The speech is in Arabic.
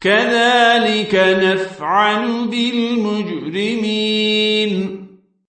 كذلك نفعل بالمجرمين.